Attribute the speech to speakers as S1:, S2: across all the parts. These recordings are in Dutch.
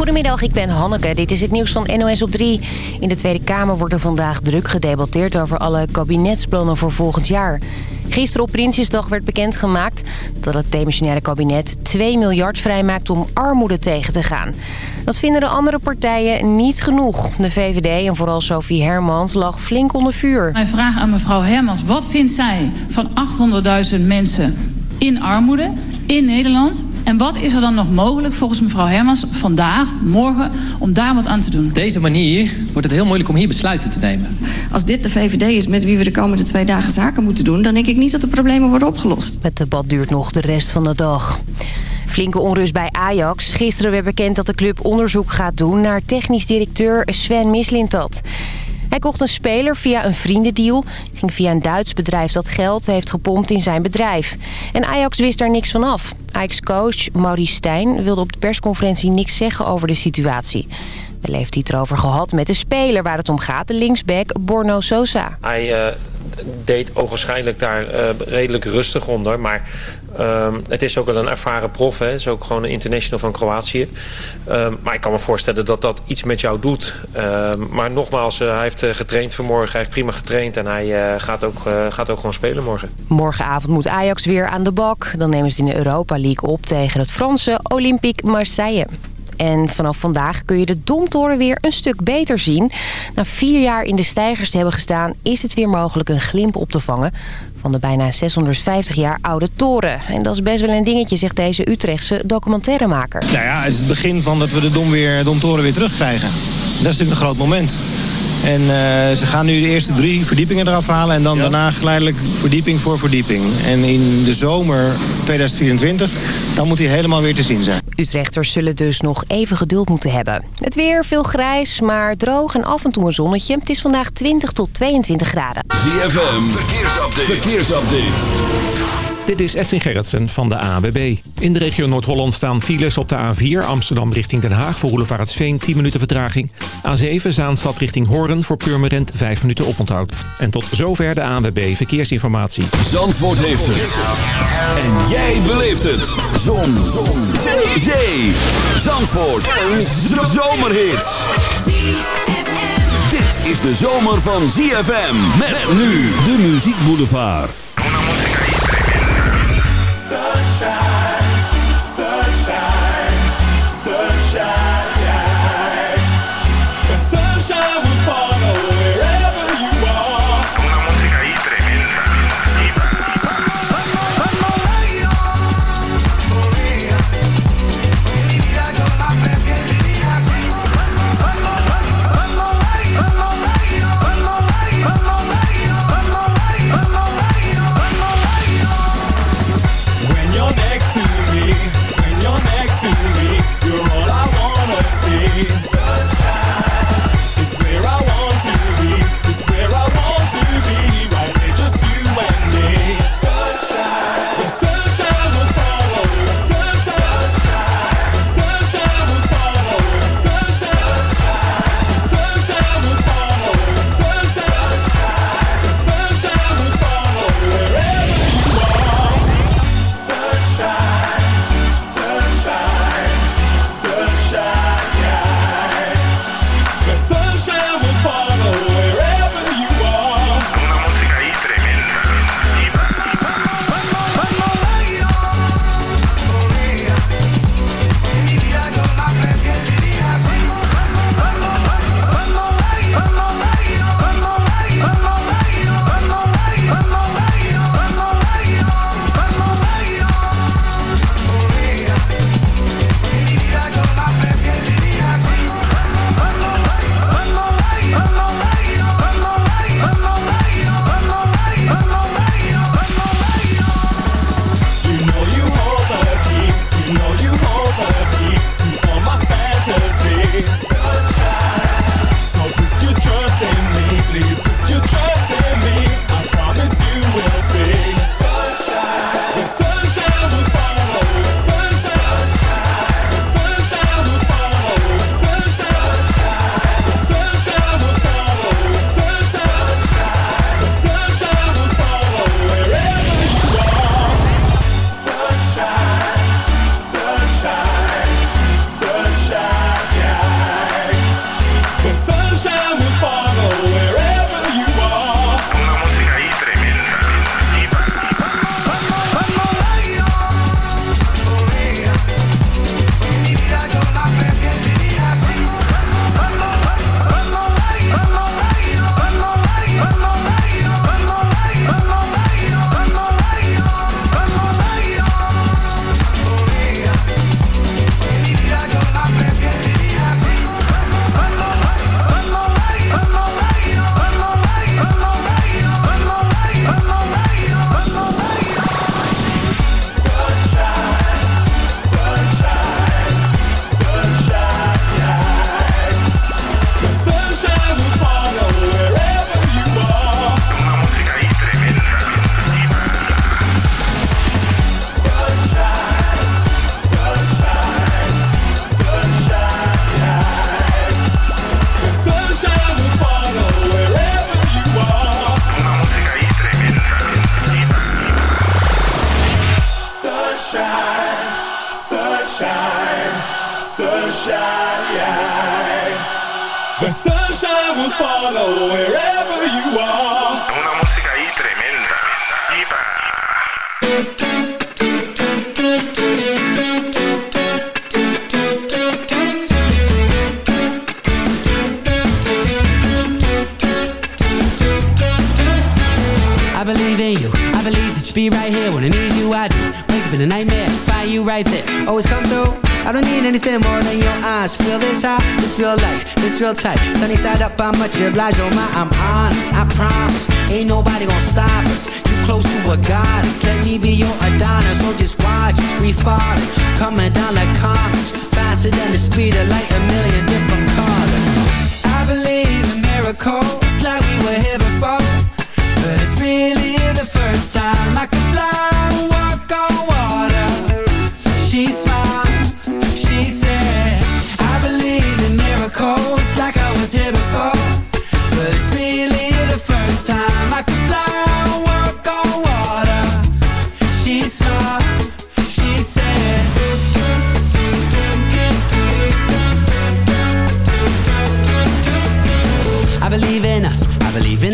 S1: Goedemiddag, ik ben Hanneke. Dit is het nieuws van NOS op 3. In de Tweede Kamer wordt er vandaag druk gedebatteerd over alle kabinetsplannen voor volgend jaar. Gisteren op Prinsjesdag werd bekendgemaakt dat het demissionaire kabinet 2 miljard vrijmaakt om armoede tegen te gaan. Dat vinden de andere partijen niet genoeg. De VVD en vooral Sophie Hermans lag flink onder vuur.
S2: Mijn vraag aan mevrouw Hermans, wat vindt zij van 800.000 mensen in armoede in Nederland. En wat is er dan nog mogelijk volgens mevrouw Hermans vandaag, morgen, om daar wat aan te doen?
S3: Op deze manier wordt het heel moeilijk om hier besluiten te nemen.
S4: Als dit de VVD is met wie we de komende twee dagen zaken moeten doen... dan denk ik niet dat de problemen worden opgelost.
S1: Het debat duurt nog de rest van de dag. Flinke onrust bij Ajax. Gisteren werd bekend dat de club onderzoek gaat doen naar technisch directeur Sven Mislintat. Hij kocht een speler via een vriendendeal. Ging via een Duits bedrijf dat geld heeft gepompt in zijn bedrijf. En Ajax wist daar niks van af. Ajax-coach Maurice Stijn wilde op de persconferentie niks zeggen over de situatie. Wel heeft hij het erover gehad met de speler waar het om gaat, de linksback Borno Sosa.
S5: Hij uh, deed ogenschijnlijk daar uh, redelijk rustig onder, maar um, het is ook wel een ervaren prof. Hè. Het is ook gewoon een international van Kroatië. Um, maar ik kan me voorstellen dat dat iets met jou doet. Um, maar nogmaals, uh, hij heeft getraind vanmorgen. Hij heeft prima getraind en hij gaat, ook, gaat ook gewoon spelen morgen.
S1: Morgenavond moet Ajax weer aan de bak. Dan nemen ze in de Europa League op tegen het Franse Olympique Marseille. En vanaf vandaag kun je de Domtoren weer een stuk beter zien. Na vier jaar in de stijgers te hebben gestaan... is het weer mogelijk een glimp op te vangen van de bijna 650 jaar oude toren. En dat is best wel een dingetje, zegt deze Utrechtse documentairemaker.
S6: Nou ja, het is het begin van dat we de Dom weer, Domtoren weer terugkrijgen. Dat is natuurlijk een groot moment. En uh, ze gaan nu de eerste drie verdiepingen eraf halen... en dan ja. daarna geleidelijk verdieping voor verdieping. En in de zomer 2024, dan moet hij helemaal weer te zien zijn.
S1: Utrechters zullen dus nog even geduld moeten hebben. Het weer, veel grijs, maar droog en af en toe een zonnetje. Het is vandaag 20 tot 22 graden.
S7: ZFM, verkeersupdate. verkeersupdate.
S8: Dit is Edwin Gerritsen van de AWB. In de regio Noord-Holland staan files op de A4 Amsterdam richting Den Haag... voor Sveen 10 minuten vertraging. A7 Zaanstad richting Hoorn voor Purmerend 5 minuten oponthoud. En tot zover de AWB Verkeersinformatie.
S7: Zandvoort heeft het. En jij beleeft het. Zon. Zon. Zee. Zee. Zandvoort. Een zomerhit. Dit is de zomer van ZFM. Met nu de Muziek Boulevard.
S9: blij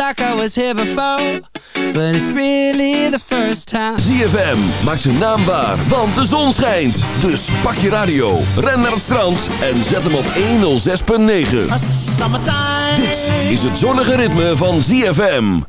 S9: like was here before. But it's really the first time.
S7: ZFM, maak zijn naam waar, want de zon schijnt. Dus pak je radio, ren naar het strand en zet hem op 106.9. Dit is het zonnige ritme van ZFM.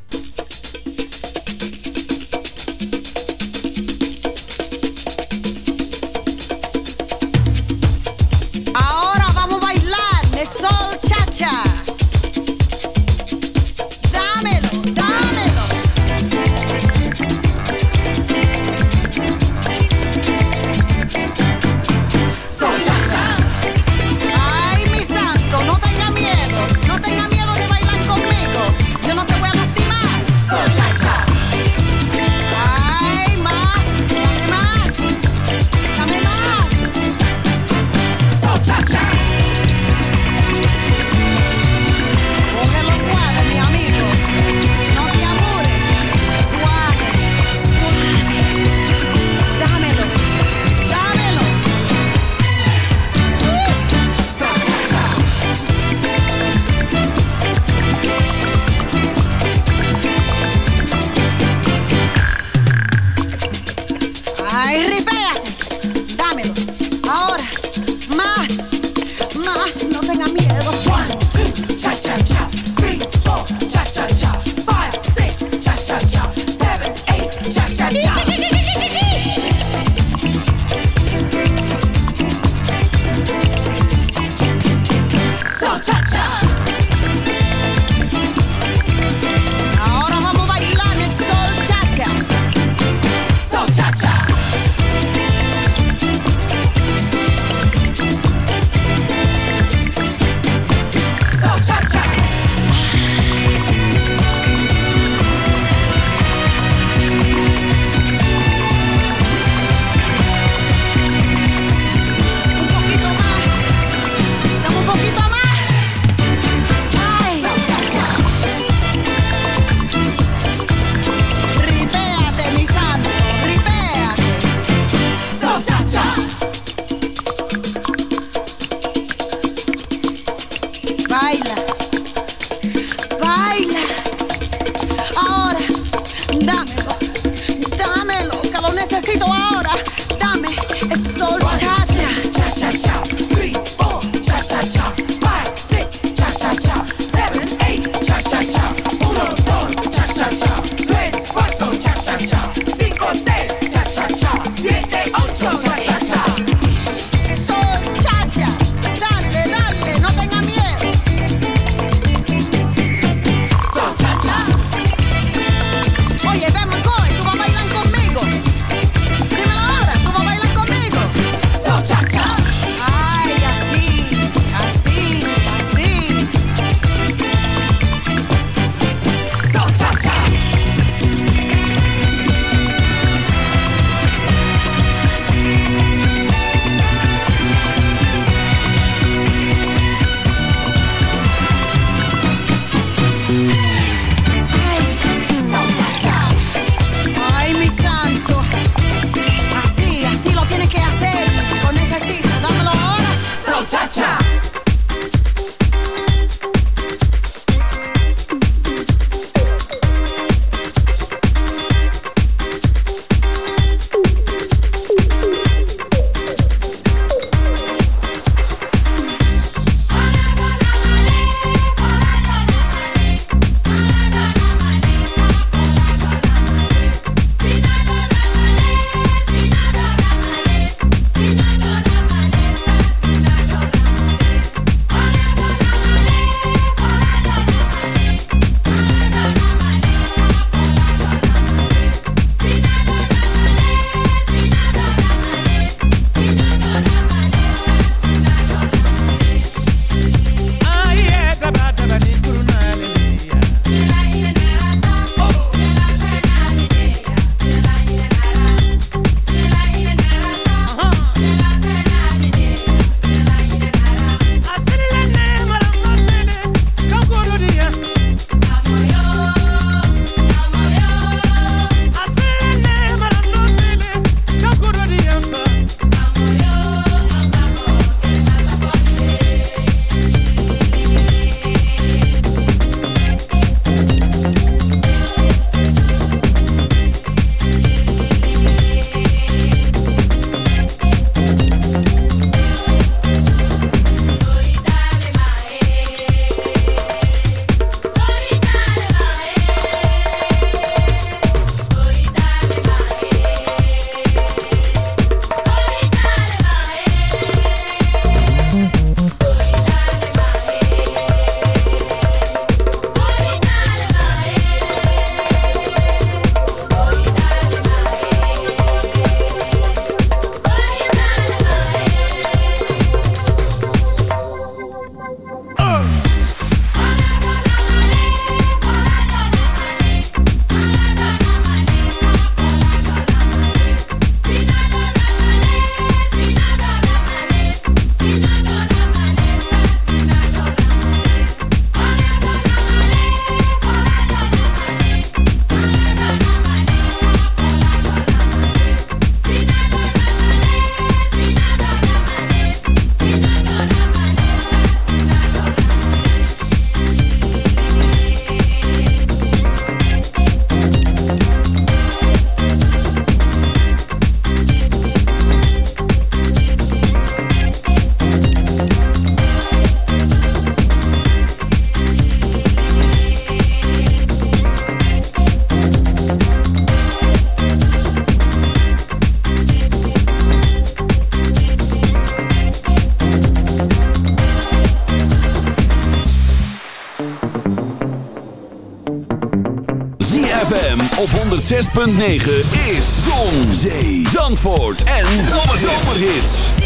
S7: 106.9 is Zon, Zee, Zandvoort en Zomerhits.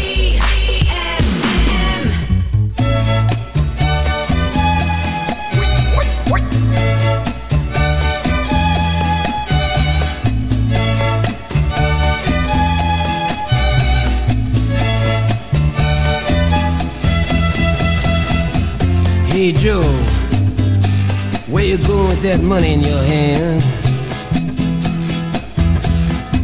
S10: Hey Joe, where you going with that money in your hand?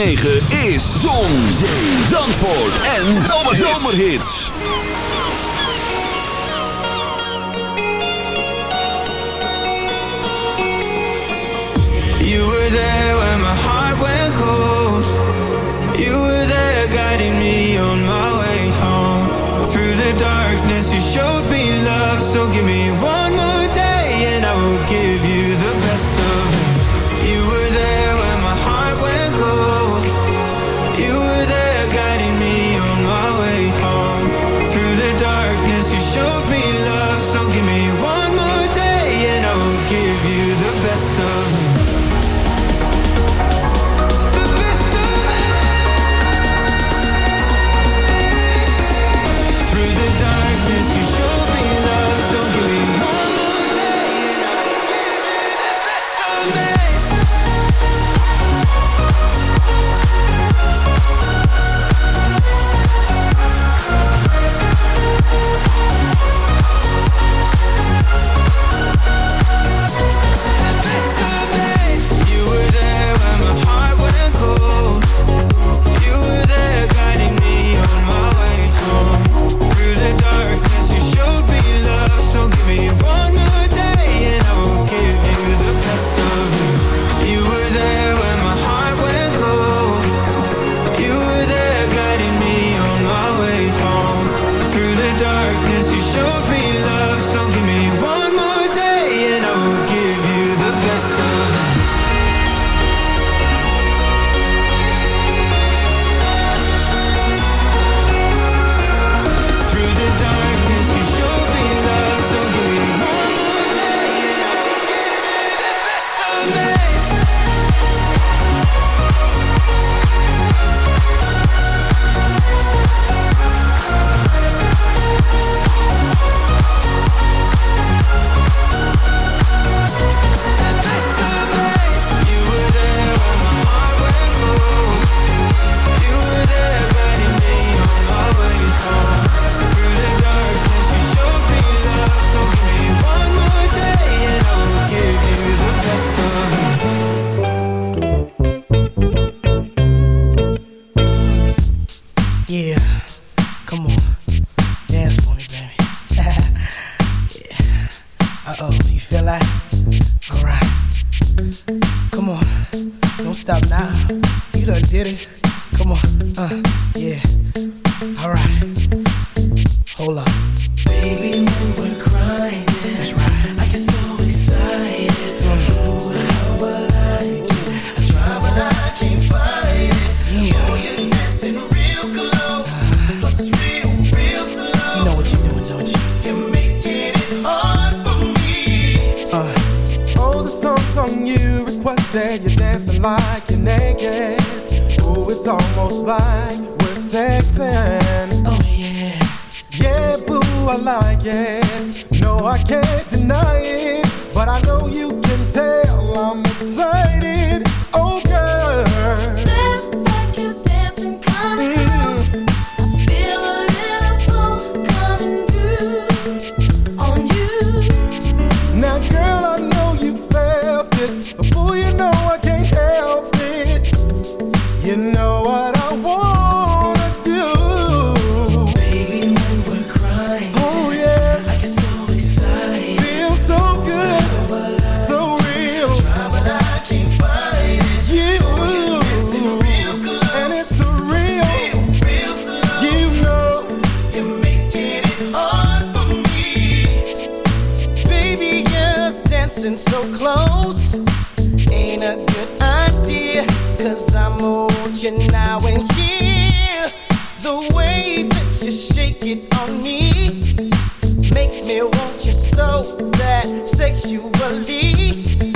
S11: is
S7: Zon, Zee, Zandvoort en Zomerhits.
S12: You were there when my heart went cold. You were there guiding me on my way home. Through the darkness you showed me love. So give me one more day and I will give you
S13: dancing so close ain't a good idea. Cause I'm old, you now and here. The way that you shake it on me makes me want you so bad sexually.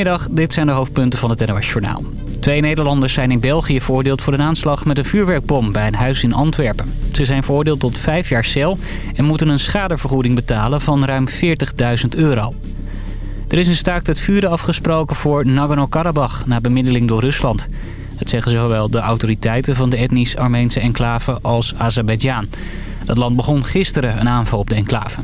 S14: Goedemiddag, dit zijn de hoofdpunten van het NOS Journaal. Twee Nederlanders zijn in België veroordeeld voor een aanslag met een vuurwerkbom bij een huis in Antwerpen. Ze zijn veroordeeld tot vijf jaar cel en moeten een schadevergoeding betalen van ruim 40.000 euro. Er is een staakt het vuren afgesproken voor Nagorno-Karabakh na bemiddeling door Rusland. Dat zeggen zowel de autoriteiten van de etnisch Armeense enclave als Azerbeidzjan. Dat land begon gisteren een aanval op de enclave.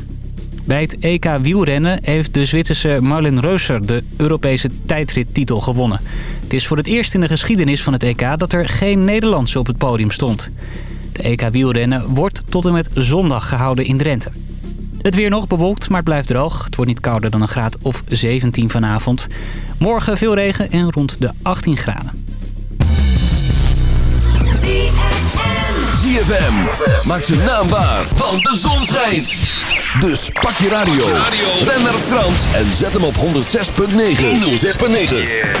S14: Bij het EK wielrennen heeft de Zwitserse Marlin Reuser de Europese tijdrittitel gewonnen. Het is voor het eerst in de geschiedenis van het EK dat er geen Nederlandse op het podium stond. De EK wielrennen wordt tot en met zondag gehouden in Drenthe. Het weer nog bewolkt, maar het blijft droog. Het wordt niet kouder dan een graad of 17 vanavond. Morgen veel regen en rond de 18 graden.
S7: ZFM maakt zijn naam waar, want de zon schijnt. Dus pak je radio, ren naar Frans en zet hem op 106.9. 106.9.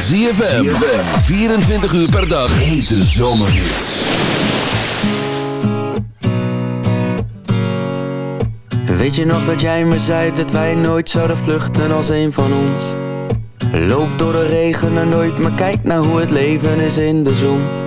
S7: ZFM, 24 uur per dag. Hete zomerhits.
S15: Weet je nog dat jij me zei dat wij nooit zouden vluchten als een van ons? Loop door de regen en nooit, maar kijk naar hoe het leven is in de zon.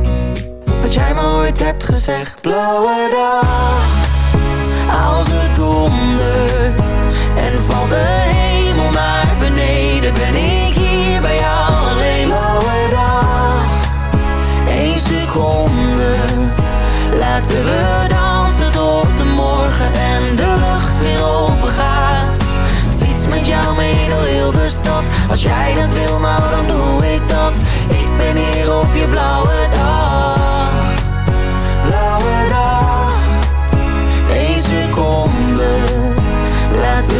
S15: Wat jij me ooit hebt gezegd. Blauwe dag, als het dondert en valt de hemel naar beneden, ben ik hier bij jou alleen. Blauwe dag, één seconde, laten we dansen tot de morgen en de lucht weer open gaat. Fiets met jou mee door heel de stad, als jij dat wil, nou dan doe ik dat. Ik ben hier op je blauwe dag.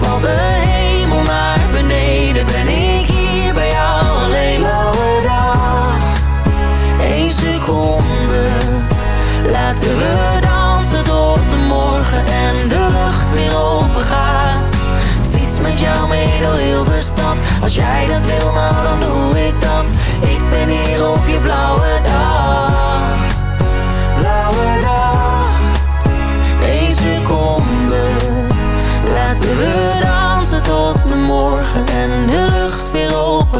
S15: valt de hemel naar beneden, ben ik hier bij jou alleen. Blauwe dag, één seconde, laten we dansen tot de morgen en de lucht weer open gaat. Fiets met jou mee door heel de stad, als jij dat wil, nou dan doe ik dat. Ik ben hier op je blauwe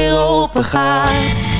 S15: weer open gaat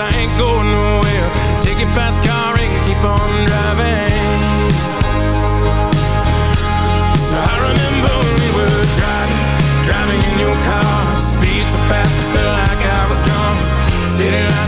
S16: I
S17: ain't going nowhere. Take your fast car and
S18: keep on driving.
S11: So I remember we were driving Driving in your car. Speed so fast I felt like I was drunk. City lights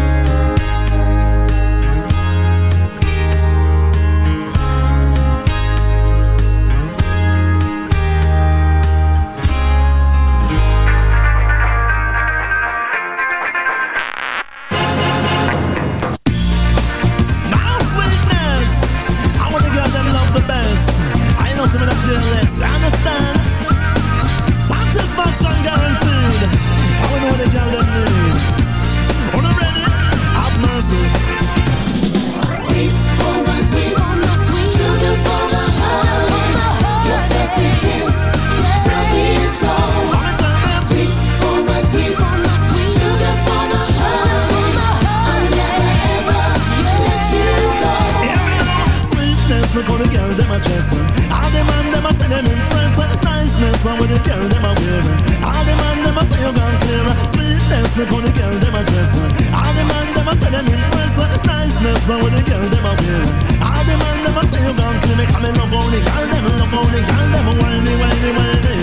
S18: Niceness, how the girl them a wear. All the man them a say you gone clear. Sweetness, look how the girl them a dress. All the man them a say them impress. Niceness, how the girl them a wear. All the man them a say you gone clear. Me come in love only girl them, love only girl them, whiny, whiny, whiny.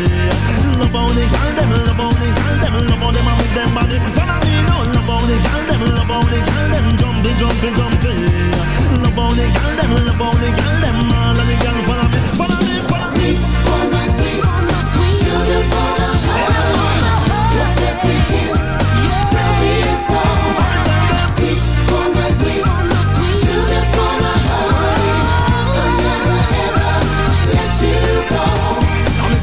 S18: Love only girl them, love only girl them, love only man with them body. Follow me now, love only girl them, love only girl them, jumpy, jumpy, jumpy. Love only girl them, love only girl them, all of the girl follow me, follow me, follow me.
S11: Sweet for my sweet, beautiful. You're
S18: beautiful.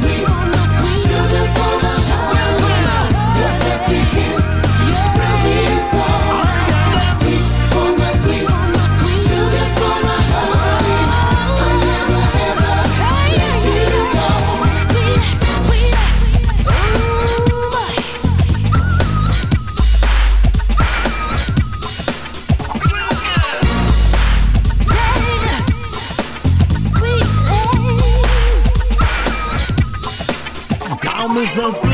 S11: sweet, sugar for my sugar,
S18: sweet
S11: kiss,
S18: you're the.
S7: Jesus